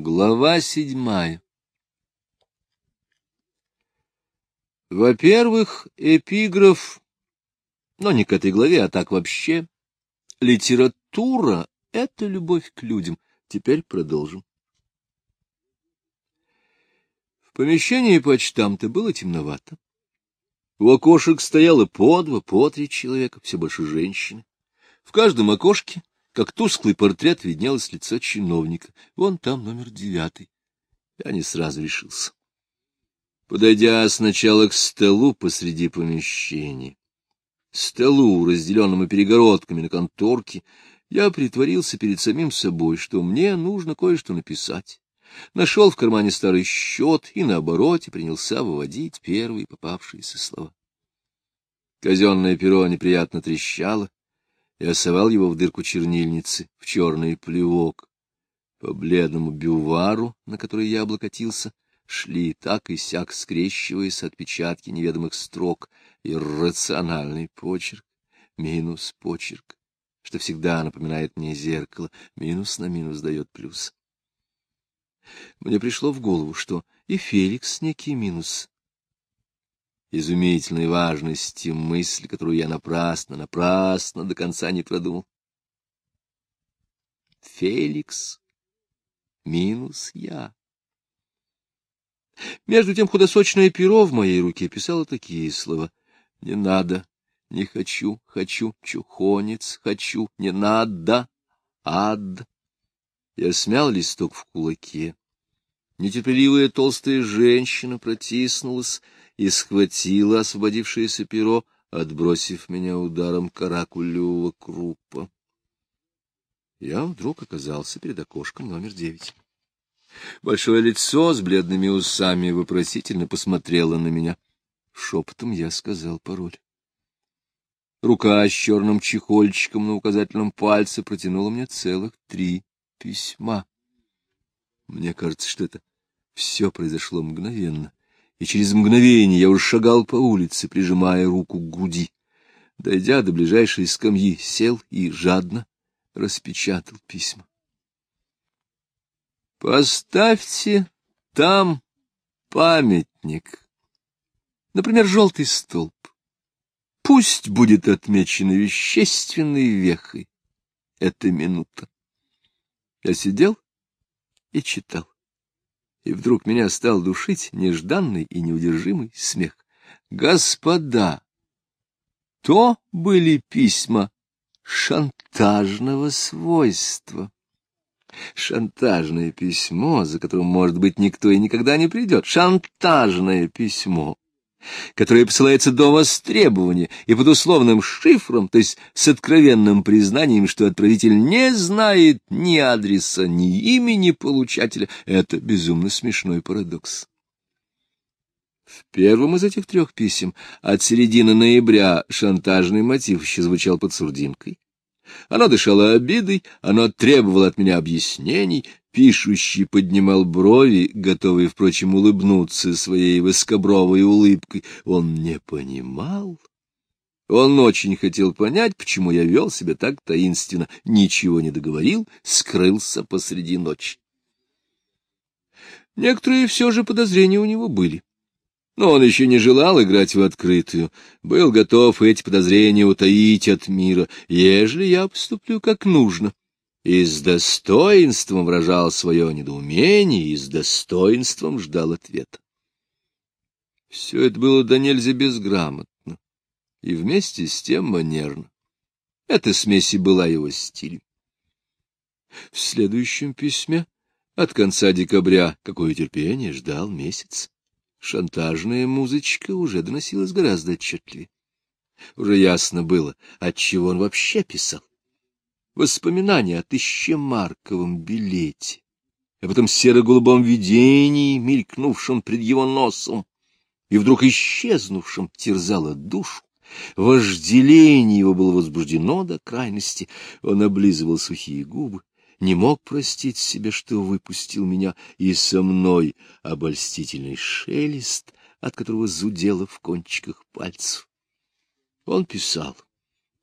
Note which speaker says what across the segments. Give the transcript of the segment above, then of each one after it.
Speaker 1: Глава седьмая Во-первых, эпиграф, но не к этой главе, а так вообще. Литература — это любовь к людям. Теперь продолжим. В помещении почтамта было темновато. У окошек стояло по два, по три человека, все больше женщины. В каждом окошке как тусклый портрет виднелось лицо чиновника. Вон там номер девятый. Я не сразу решился. Подойдя сначала к столу посреди помещения, столу, разделенному перегородками на конторке, я притворился перед самим собой, что мне нужно кое-что написать. Нашел в кармане старый счет и, наоборот, принялся выводить первые попавшиеся слова. Казенное перо неприятно трещало, я совал его в дырку чернильницы, в черный плевок. По бледному бювару, на который я облокотился, шли так и сяк, скрещиваясь отпечатки неведомых строк, иррациональный почерк, минус почерк, что всегда напоминает мне зеркало, минус на минус дает плюс. Мне пришло в голову, что и Феликс некий минус, изумительной важности мысль, которую я напрасно, напрасно до конца не продумал. Феликс минус я. Между тем худосочное перо в моей руке писало такие слова. Не надо, не хочу, хочу, чухонец, хочу, не надо, ад. Я смял листок в кулаке. Нетерпеливая толстая женщина протиснулась и схватила освободившееся перо, отбросив меня ударом каракулевого крупа. Я вдруг оказался перед окошком номер девять. Большое лицо с бледными усами вопросительно посмотрело на меня. Шепотом я сказал пароль. Рука с черным чехольчиком на указательном пальце протянула мне целых три письма. Мне кажется, что это все произошло мгновенно и через мгновение я уже шагал по улице, прижимая руку к груди. Дойдя до ближайшей скамьи, сел и жадно распечатал письма. Поставьте там памятник, например, желтый столб. Пусть будет отмечена вещественной вехой эта минута. Я сидел и читал и вдруг меня стал душить нежданный и неудержимый смех. Господа, то были письма шантажного свойства. Шантажное письмо, за которым, может быть, никто и никогда не придет. Шантажное письмо которое посылается до востребования и под условным шифром, то есть с откровенным признанием, что отправитель не знает ни адреса, ни имени получателя. Это безумно смешной парадокс. В первом из этих трех писем от середины ноября шантажный мотив еще звучал под сурдинкой. Оно дышало обидой, оно требовало от меня объяснений, Пишущий поднимал брови, готовый, впрочем, улыбнуться своей воскобровой улыбкой. Он не понимал. Он очень хотел понять, почему я вел себя так таинственно, ничего не договорил, скрылся посреди ночи. Некоторые все же подозрения у него были. Но он еще не желал играть в открытую, был готов эти подозрения утаить от мира, ежели я поступлю как нужно и с достоинством выражал свое недоумение, и с достоинством ждал ответа. Все это было до нельзя безграмотно, и вместе с тем манерно. Эта смесь и была его стилем. В следующем письме от конца декабря какое терпение ждал месяц. Шантажная музычка уже доносилась гораздо отчетливее. Уже ясно было, от чего он вообще писал воспоминания о тысячемарковом билете, а потом серо-голубом видении, мелькнувшем пред его носом, и вдруг исчезнувшем, терзало душу. Вожделение его было возбуждено до крайности, он облизывал сухие губы, не мог простить себе, что выпустил меня, и со мной обольстительный шелест, от которого зудело в кончиках пальцев. Он писал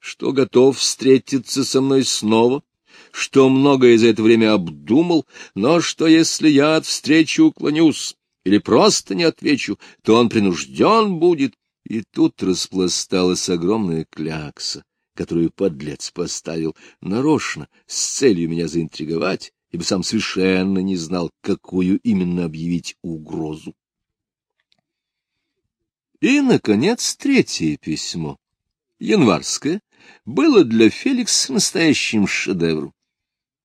Speaker 1: что готов встретиться со мной снова, что многое за это время обдумал, но что если я от встречи уклонюсь или просто не отвечу, то он принужден будет. И тут распласталась огромная клякса, которую подлец поставил нарочно, с целью меня заинтриговать, ибо сам совершенно не знал, какую именно объявить угрозу. И, наконец, третье письмо, январское, было для Феликса настоящим шедевром.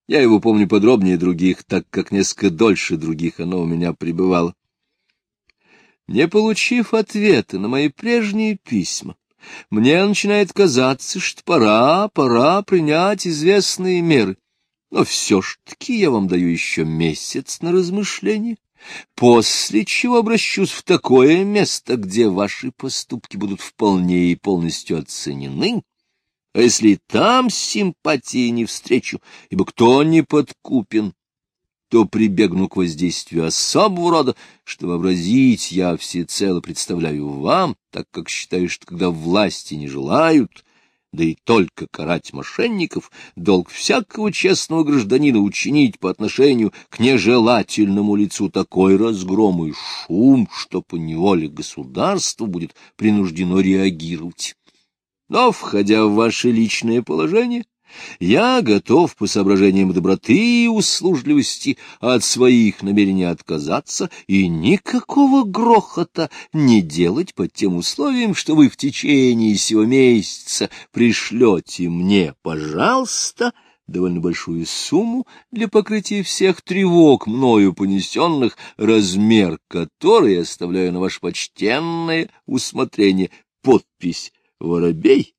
Speaker 1: Я его помню подробнее других, так как несколько дольше других оно у меня пребывало. Не получив ответа на мои прежние письма, мне начинает казаться, что пора, пора принять известные меры. Но все ж таки я вам даю еще месяц на размышление, после чего обращусь в такое место, где ваши поступки будут вполне и полностью оценены, а если там симпатии не встречу, ибо кто не подкупен, то прибегну к воздействию особого рода, что вообразить я всецело представляю вам, так как считаю, что когда власти не желают, да и только карать мошенников, долг всякого честного гражданина учинить по отношению к нежелательному лицу такой разгром и шум, что по неволе государство будет принуждено реагировать. Но, входя в ваше личное положение, я готов по соображениям доброты и услужливости от своих намерений отказаться и никакого грохота не делать под тем условием, что вы в течение сего месяца пришлете мне, пожалуйста, довольно большую сумму для покрытия всех тревог, мною понесенных, размер которой оставляю на ваше почтенное усмотрение. Подпись «Воробей»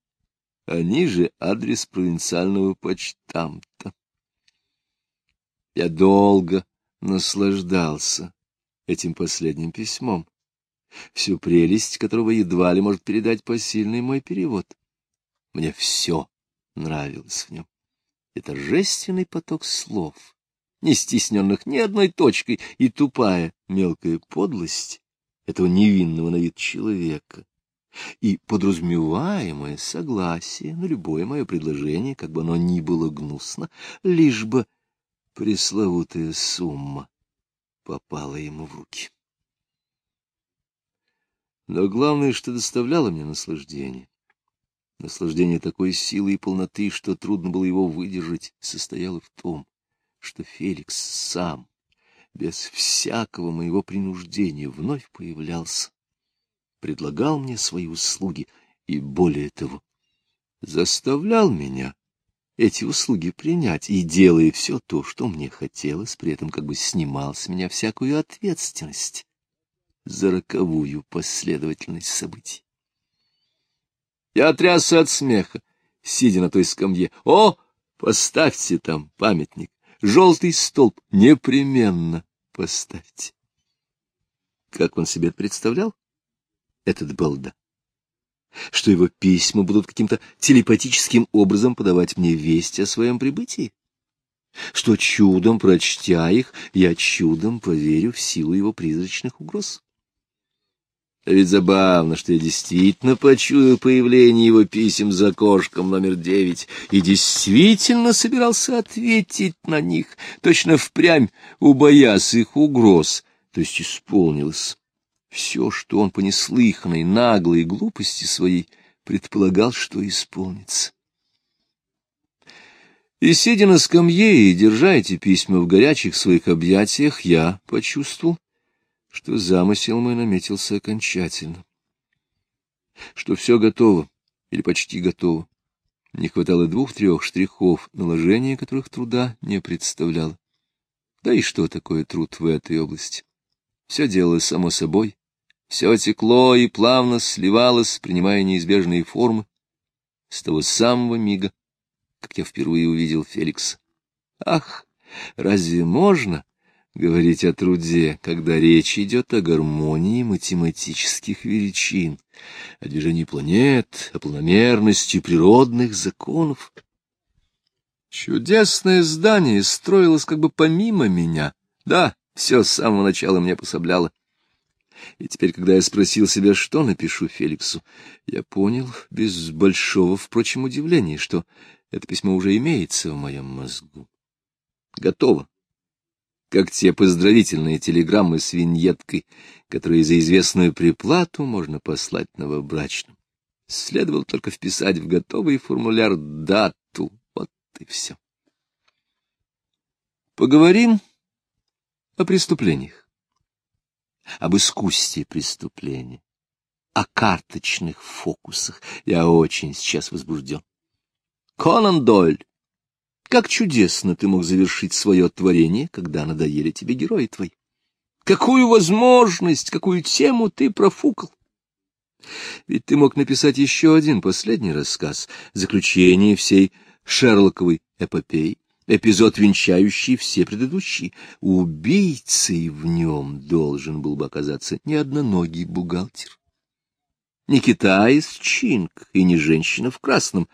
Speaker 1: а ниже адрес провинциального почтамта. Я долго наслаждался этим последним письмом, всю прелесть которого едва ли может передать посильный мой перевод. Мне все нравилось в нем. И торжественный поток слов, не стесненных ни одной точкой, и тупая мелкая подлость этого невинного на вид человека, и подразумеваемое согласие на любое мое предложение, как бы оно ни было гнусно, лишь бы пресловутая сумма попала ему в руки. Но главное, что доставляло мне наслаждение, наслаждение такой силы и полноты, что трудно было его выдержать, состояло в том, что Феликс сам, без всякого моего принуждения, вновь появлялся предлагал мне свои услуги и, более того, заставлял меня эти услуги принять и, делая все то, что мне хотелось, при этом как бы снимал с меня всякую ответственность за роковую последовательность событий. Я трясся от смеха, сидя на той скамье. О, поставьте там памятник, желтый столб, непременно поставьте. Как он себе представлял? Этот Балда, что его письма будут каким-то телепатическим образом подавать мне весть о своем прибытии, что чудом, прочтя их, я чудом поверю в силу его призрачных угроз. А ведь забавно, что я действительно почуял появление его писем за окошком номер девять и действительно собирался ответить на них, точно впрямь убоясь их угроз, то есть исполнилось. Все, что он по неслыханной, наглой глупости своей предполагал, что исполнится. И, сидя на скамье и держа эти письма в горячих своих объятиях, я почувствовал, что замысел мой наметился окончательно, что все готово или почти готово. Не хватало двух-трех штрихов, наложения которых труда не представляло. Да и что такое труд в этой области? Все делалось само собой, все текло и плавно сливалось, принимая неизбежные формы, с того самого мига, как я впервые увидел Феликса. Ах, разве можно говорить о труде, когда речь идет о гармонии математических величин, о движении планет, о планомерности природных законов? Чудесное здание строилось как бы помимо меня. Да, все с самого начала мне пособляло. И теперь, когда я спросил себя, что напишу Феликсу, я понял, без большого, впрочем, удивления, что Это письмо уже имеется в моем мозгу. Готово. Как те поздравительные телеграммы с виньеткой, которые за известную приплату можно послать новобрачным. Следовало только вписать в готовый формуляр дату. Вот и все. Поговорим о преступлениях, об искусстве преступления, о карточных фокусах. Я очень сейчас возбужден. Конан Дойль, как чудесно ты мог завершить свое творение, когда надоели тебе герои твои. Какую возможность, какую тему ты профукал. Ведь ты мог написать еще один последний рассказ, заключение всей Шерлоковой эпопеи, эпизод, венчающий все предыдущие. Убийцей в нем должен был бы оказаться не одноногий бухгалтер, не китаец Чинг и не женщина в красном,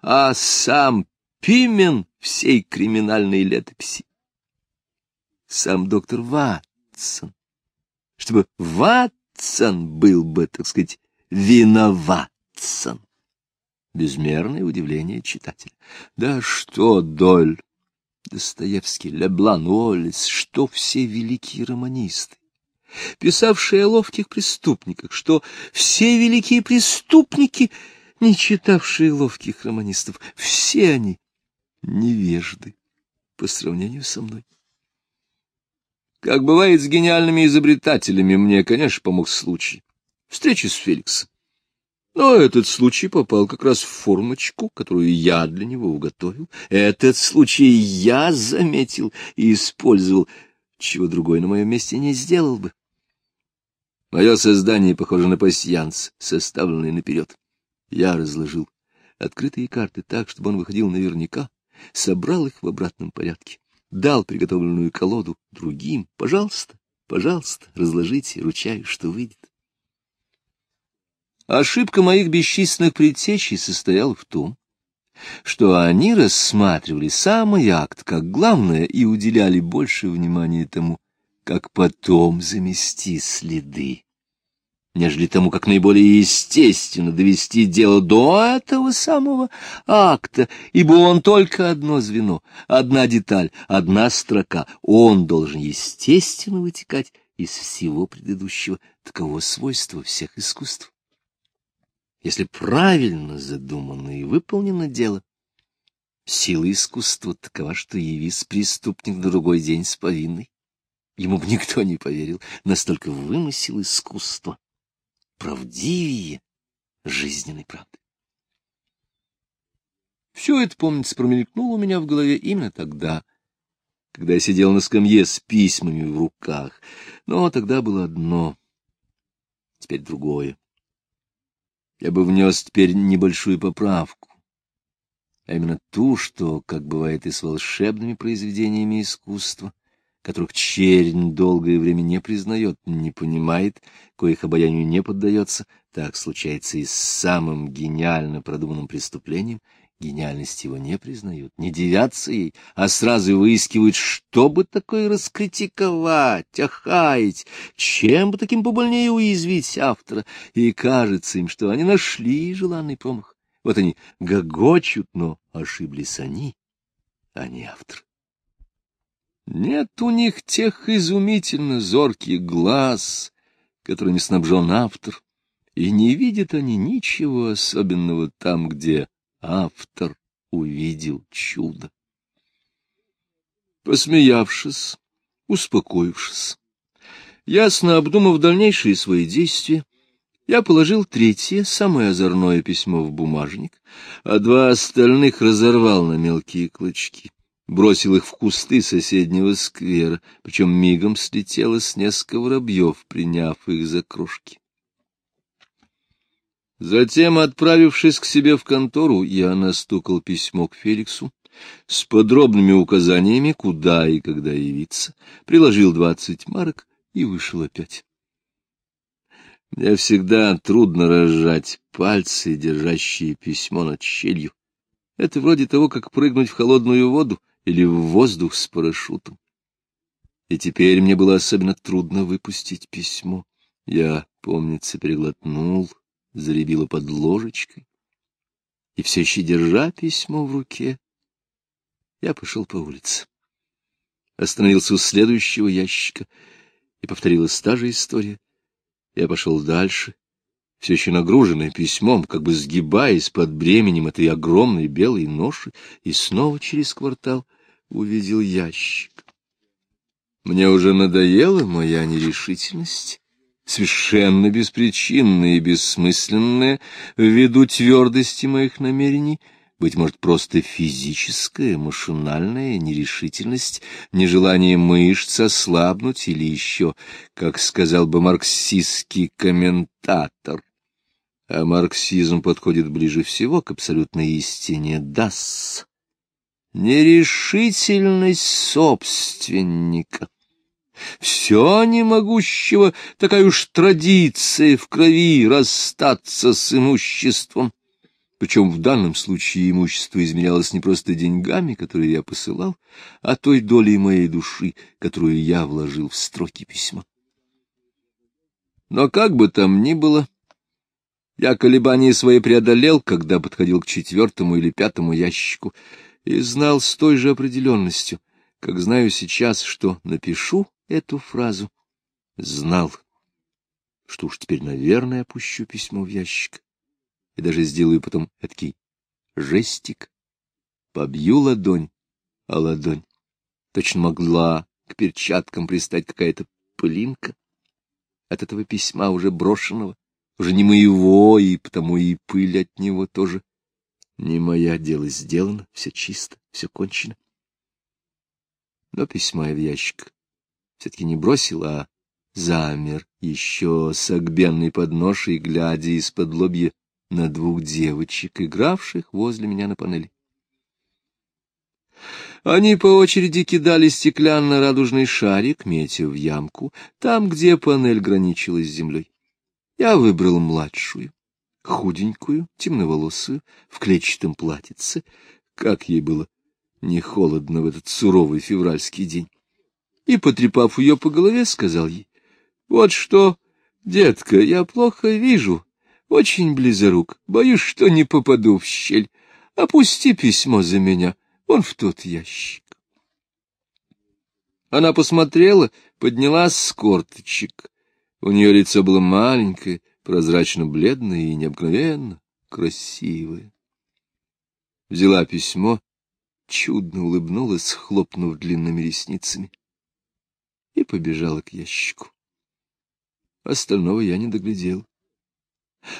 Speaker 1: а сам Пимен всей криминальной летописи. Сам доктор Ватсон. Чтобы Ватсон был бы, так сказать, виноватсон. Безмерное удивление читателя. Да что, Доль, Достоевский, Леблан, Уоллес, что все великие романисты, писавшие о ловких преступниках, что все великие преступники, не читавшие ловких романистов, все они невежды по сравнению со мной. Как бывает с гениальными изобретателями, мне, конечно, помог случай. Встречи с Феликсом. Но этот случай попал как раз в формочку, которую я для него уготовил. Этот случай я заметил и использовал, чего другой на моем месте не сделал бы. Мое создание похоже на пасьянс, составленный наперед. Я разложил открытые карты так, чтобы он выходил наверняка, собрал их в обратном порядке, дал приготовленную колоду другим. Пожалуйста, пожалуйста, разложите, ручаюсь, что выйдет. Ошибка моих бесчисленных предтечей состояла в том, что они рассматривали самый акт как главное и уделяли больше внимания тому, как потом замести следы, нежели тому, как наиболее естественно довести дело до этого самого акта, ибо он только одно звено, одна деталь, одна строка, он должен естественно вытекать из всего предыдущего, таково свойство всех искусств если правильно задумано и выполнено дело. Сила искусства такова, что явись преступник на другой день с повинной. Ему бы никто не поверил, настолько вымысел искусства правдивее жизненной правды. Все это, помнится, промелькнуло у меня в голове именно тогда, когда я сидел на скамье с письмами в руках. Но тогда было одно, теперь другое я бы внес теперь небольшую поправку, а именно ту, что, как бывает и с волшебными произведениями искусства, которых чернь долгое время не признает, не понимает, коих обаянию не поддается, так случается и с самым гениально продуманным преступлением — Гениальность его не признают, не девятся ей, а сразу выискивают, что бы такое раскритиковать, охаять, чем бы таким побольнее уязвить автора, и кажется им, что они нашли желанный промах. Вот они гогочут, но ошиблись они, а не автор. Нет у них тех изумительно зорких глаз, которыми снабжен автор, и не видят они ничего особенного там, где автор увидел чудо. Посмеявшись, успокоившись, ясно обдумав дальнейшие свои действия, я положил третье, самое озорное письмо в бумажник, а два остальных разорвал на мелкие клочки, бросил их в кусты соседнего сквера, причем мигом слетело с несколько воробьев, приняв их за кружки. Затем, отправившись к себе в контору, я настукал письмо к Феликсу с подробными указаниями, куда и когда явиться, приложил двадцать марок и вышел опять. Мне всегда трудно разжать пальцы, держащие письмо над щелью. Это вроде того, как прыгнуть в холодную воду или в воздух с парашютом. И теперь мне было особенно трудно выпустить письмо. Я, помнится, переглотнул заребила под ложечкой. И все еще держа письмо в руке, я пошел по улице. Остановился у следующего ящика, и повторилась та же история. Я пошел дальше, все еще нагруженный письмом, как бы сгибаясь под бременем этой огромной белой ноши, и снова через квартал увидел ящик. Мне уже надоела моя нерешительность, совершенно беспричинная и бессмысленная, ввиду твердости моих намерений, быть может, просто физическая, машинальная нерешительность, нежелание мышц ослабнуть или еще, как сказал бы марксистский комментатор. А марксизм подходит ближе всего к абсолютной истине «дас». Нерешительность собственника все немогущего, такая уж традиция в крови расстаться с имуществом. Причем в данном случае имущество изменялось не просто деньгами, которые я посылал, а той долей моей души, которую я вложил в строки письма. Но как бы там ни было, я колебания свои преодолел, когда подходил к четвертому или пятому ящику, и знал с той же определенностью, как знаю сейчас, что напишу эту фразу, знал, что уж теперь, наверное, опущу письмо в ящик и даже сделаю потом эдакий жестик, побью ладонь, а ладонь. Точно могла к перчаткам пристать какая-то пылинка от этого письма уже брошенного, уже не моего, и потому и пыль от него тоже. Не моя, дело сделано, все чисто, все кончено. Но письма я в ящик все-таки не бросил, а замер, еще с огбенной подношей, глядя из-под лобья на двух девочек, игравших возле меня на панели. Они по очереди кидали стеклянно-радужный шарик, метя в ямку, там, где панель граничила с землей. Я выбрал младшую, худенькую, темноволосую, в клетчатом платьице. Как ей было не холодно в этот суровый февральский день и, потрепав ее по голове, сказал ей, — Вот что, детка, я плохо вижу, очень близорук, боюсь, что не попаду в щель. Опусти письмо за меня, он в тот ящик. Она посмотрела, поднялась с корточек. У нее лицо было маленькое, прозрачно-бледное и необыкновенно красивое. Взяла письмо, чудно улыбнулась, хлопнув длинными ресницами и побежала к ящику. Остального я не доглядел.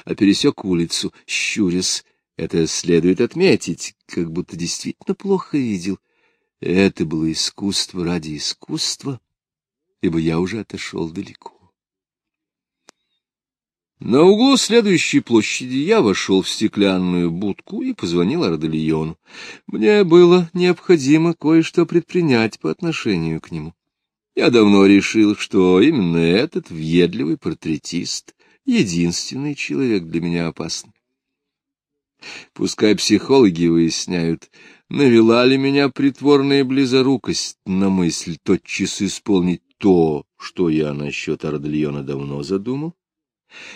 Speaker 1: А пересек улицу, щурясь, это следует отметить, как будто действительно плохо видел. Это было искусство ради искусства, ибо я уже отошел далеко. На углу следующей площади я вошел в стеклянную будку и позвонил Ардельону. Мне было необходимо кое-что предпринять по отношению к нему. Я давно решил, что именно этот въедливый портретист — единственный человек для меня опасный. Пускай психологи выясняют, навела ли меня притворная близорукость на мысль тотчас исполнить то, что я насчет Ардельона давно задумал,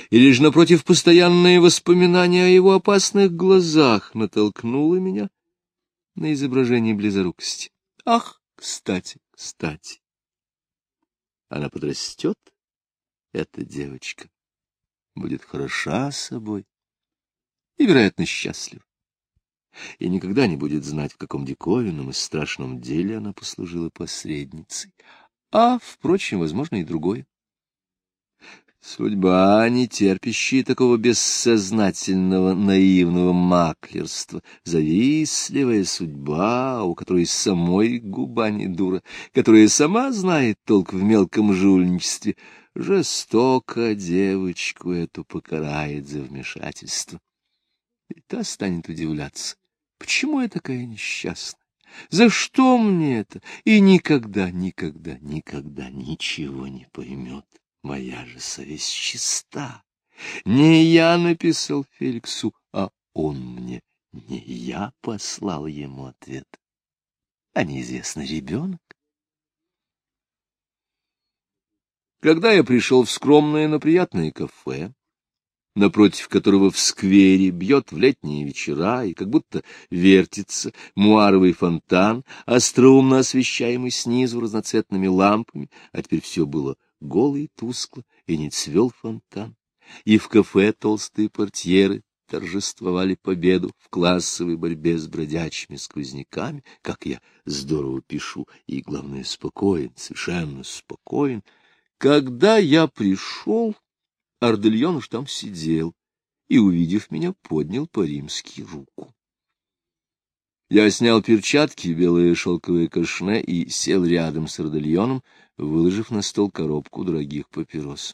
Speaker 1: или же, напротив, постоянные воспоминания о его опасных глазах натолкнуло меня на изображение близорукости. Ах, кстати, кстати. Она подрастет, эта девочка, будет хороша собой и, вероятно, счастлива. И никогда не будет знать, в каком диковинном и страшном деле она послужила посредницей. А, впрочем, возможно, и другое. Судьба, не терпящая такого бессознательного наивного маклерства, завистливая судьба, у которой самой губа не дура, которая сама знает толк в мелком жульничестве, жестоко девочку эту покарает за вмешательство. И та станет удивляться, почему я такая несчастная, за что мне это, и никогда, никогда, никогда ничего не поймет. Моя же совесть чиста. Не я написал Феликсу, а он мне. Не я послал ему ответ, а неизвестный ребенок. Когда я пришел в скромное, но приятное кафе, напротив которого в сквере бьет в летние вечера и как будто вертится муаровый фонтан, остроумно освещаемый снизу разноцветными лампами, а теперь все было голо и тускло, и не цвел фонтан. И в кафе толстые портьеры торжествовали победу в классовой борьбе с бродячими сквозняками, как я здорово пишу, и, главное, спокоен, совершенно спокоен. Когда я пришел, Ардельон уж там сидел и, увидев меня, поднял по-римски руку. Я снял перчатки, белые шелковые кашне, и сел рядом с Ардельоном, выложив на стол коробку дорогих папирос.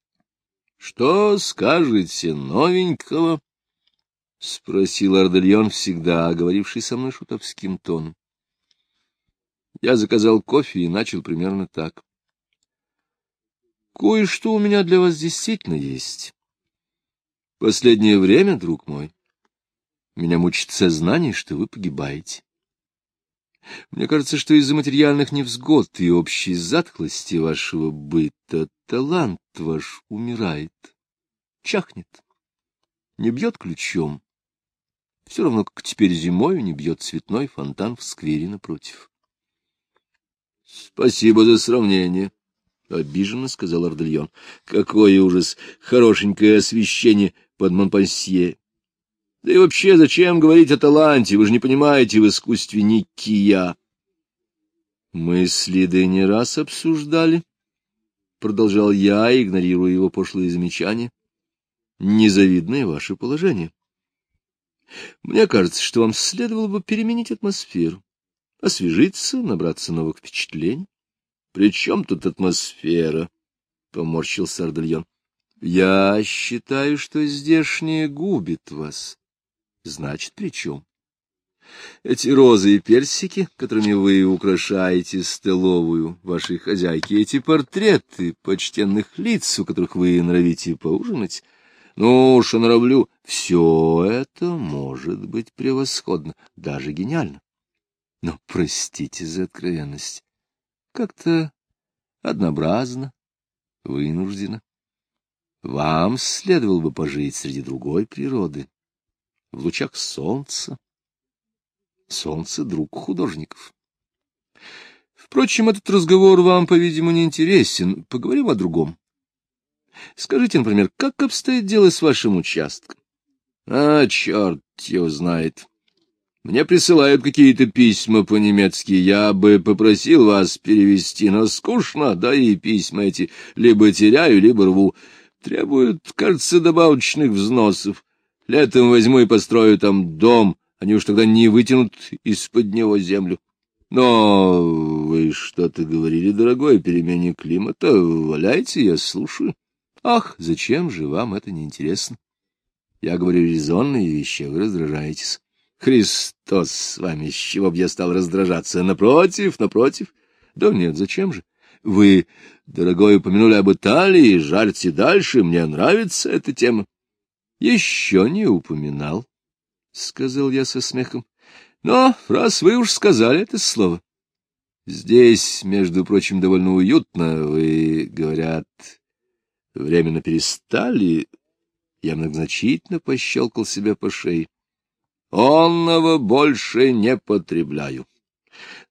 Speaker 1: — Что скажете новенького? — спросил Ардельон, всегда говоривший со мной шутовским тоном. Я заказал кофе и начал примерно так. Кое-что у меня для вас действительно есть. Последнее время, друг мой, меня мучит сознание, что вы погибаете. Мне кажется, что из-за материальных невзгод и общей затхлости вашего быта талант ваш умирает, чахнет, не бьет ключом. Все равно, как теперь зимою не бьет цветной фонтан в сквере напротив. — Спасибо за сравнение, — обиженно сказал Ардельон. — Какой ужас! Хорошенькое освещение под Монпансье. Да и вообще, зачем говорить о таланте? Вы же не понимаете в искусстве Никия. — Мы с Лидой не раз обсуждали, — продолжал я, игнорируя его пошлые замечания. — Незавидное ваше положение. Мне кажется, что вам следовало бы переменить атмосферу, освежиться, набраться новых впечатлений. При чем тут атмосфера? — поморщился Ардельон. — Я считаю, что здешнее губит вас. Значит, при чем? Эти розы и персики, которыми вы украшаете столовую вашей хозяйки, эти портреты почтенных лиц, у которых вы норовите поужинать, ну уж норовлю, все это может быть превосходно, даже гениально. Но простите за откровенность. Как-то однообразно, вынужденно. Вам следовало бы пожить среди другой природы, в лучах солнца. Солнце — друг художников. Впрочем, этот разговор вам, по-видимому, не интересен. Поговорим о другом. Скажите, например, как обстоит дело с вашим участком? А, черт его знает. Мне присылают какие-то письма по-немецки. Я бы попросил вас перевести, но скучно, да и письма эти либо теряю, либо рву. Требуют, кажется, добавочных взносов. Летом возьму и построю там дом, они уж тогда не вытянут из-под него землю. Но вы что-то говорили, дорогой, о перемене климата. Валяйте, я слушаю. Ах, зачем же вам это неинтересно? Я говорю резонные вещи, а вы раздражаетесь. Христос с вами, с чего б я стал раздражаться? Напротив, напротив. Да нет, зачем же? Вы, дорогой, упомянули об Италии, жарьте дальше, мне нравится эта тема. Еще не упоминал, — сказал я со смехом. Но раз вы уж сказали это слово. Здесь, между прочим, довольно уютно. Вы, говорят, временно перестали. Я многозначительно пощелкал себя по шее. Онного больше не потребляю.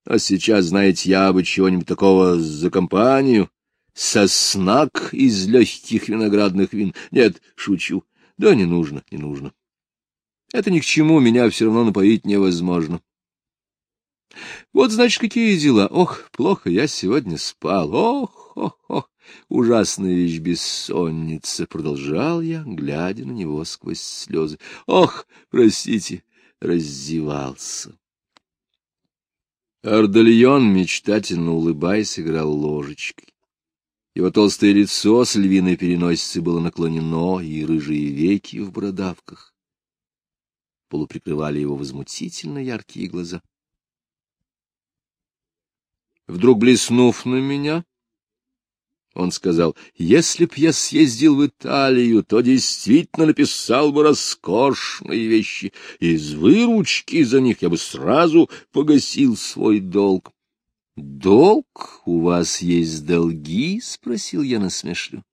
Speaker 1: А сейчас, знаете, я бы чего-нибудь такого за компанию. Соснак из легких виноградных вин. Нет, шучу. Да не нужно, не нужно. Это ни к чему, меня все равно напоить невозможно. Вот, значит, какие дела. Ох, плохо я сегодня спал. Ох, ох, ох. Ужасная вещь бессонница, — продолжал я, глядя на него сквозь слезы. Ох, простите, раздевался. Ардальон, мечтательно улыбаясь, играл ложечкой. Его толстое лицо с львиной переносицей было наклонено, и рыжие веки в бородавках полуприкрывали его возмутительно яркие глаза. Вдруг блеснув на меня, он сказал, если б я съездил в Италию, то действительно написал бы роскошные вещи. Из выручки за них я бы сразу погасил свой долг. — Долг? У вас есть долги? — спросил я насмешливо.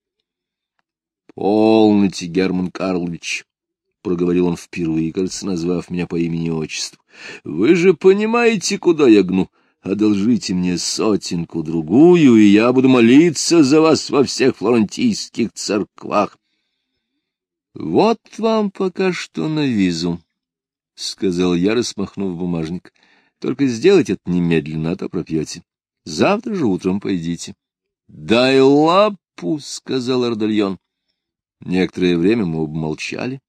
Speaker 1: — Полноте, Герман Карлович, — проговорил он впервые, кажется, назвав меня по имени и отчеству. — Вы же понимаете, куда я гну? Одолжите мне сотенку-другую, и я буду молиться за вас во всех флорентийских церквах. — Вот вам пока что на визу, — сказал я, распахнув бумажник. — Только сделайте это немедленно, а то пропьете. Завтра же утром пойдите. — Дай лапу, — сказал Ардальон. Некоторое время мы оба молчали.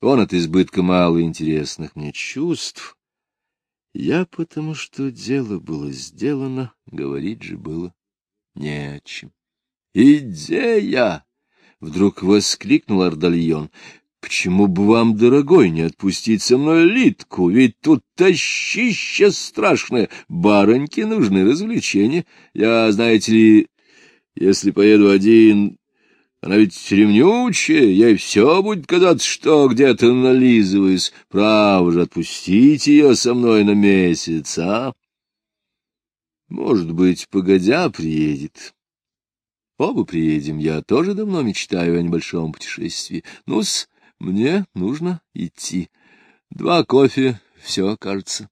Speaker 1: Он от избытка мало интересных мне чувств. Я потому, что дело было сделано, говорить же было не о чем. «Идея!» — вдруг воскликнул Ардальон. «Почему бы вам, дорогой, не отпустить со мной Литку? Ведь тут тащище страшное, бароньки нужны развлечения. Я, знаете ли, если поеду один, она ведь ремнючая, ей все будет казаться, что где-то нализываюсь. Право же, отпустите ее со мной на месяц, а? Может быть, погодя приедет. Оба приедем, я тоже давно мечтаю о небольшом путешествии. Ну-с, мне нужно идти. Два кофе, все, кажется.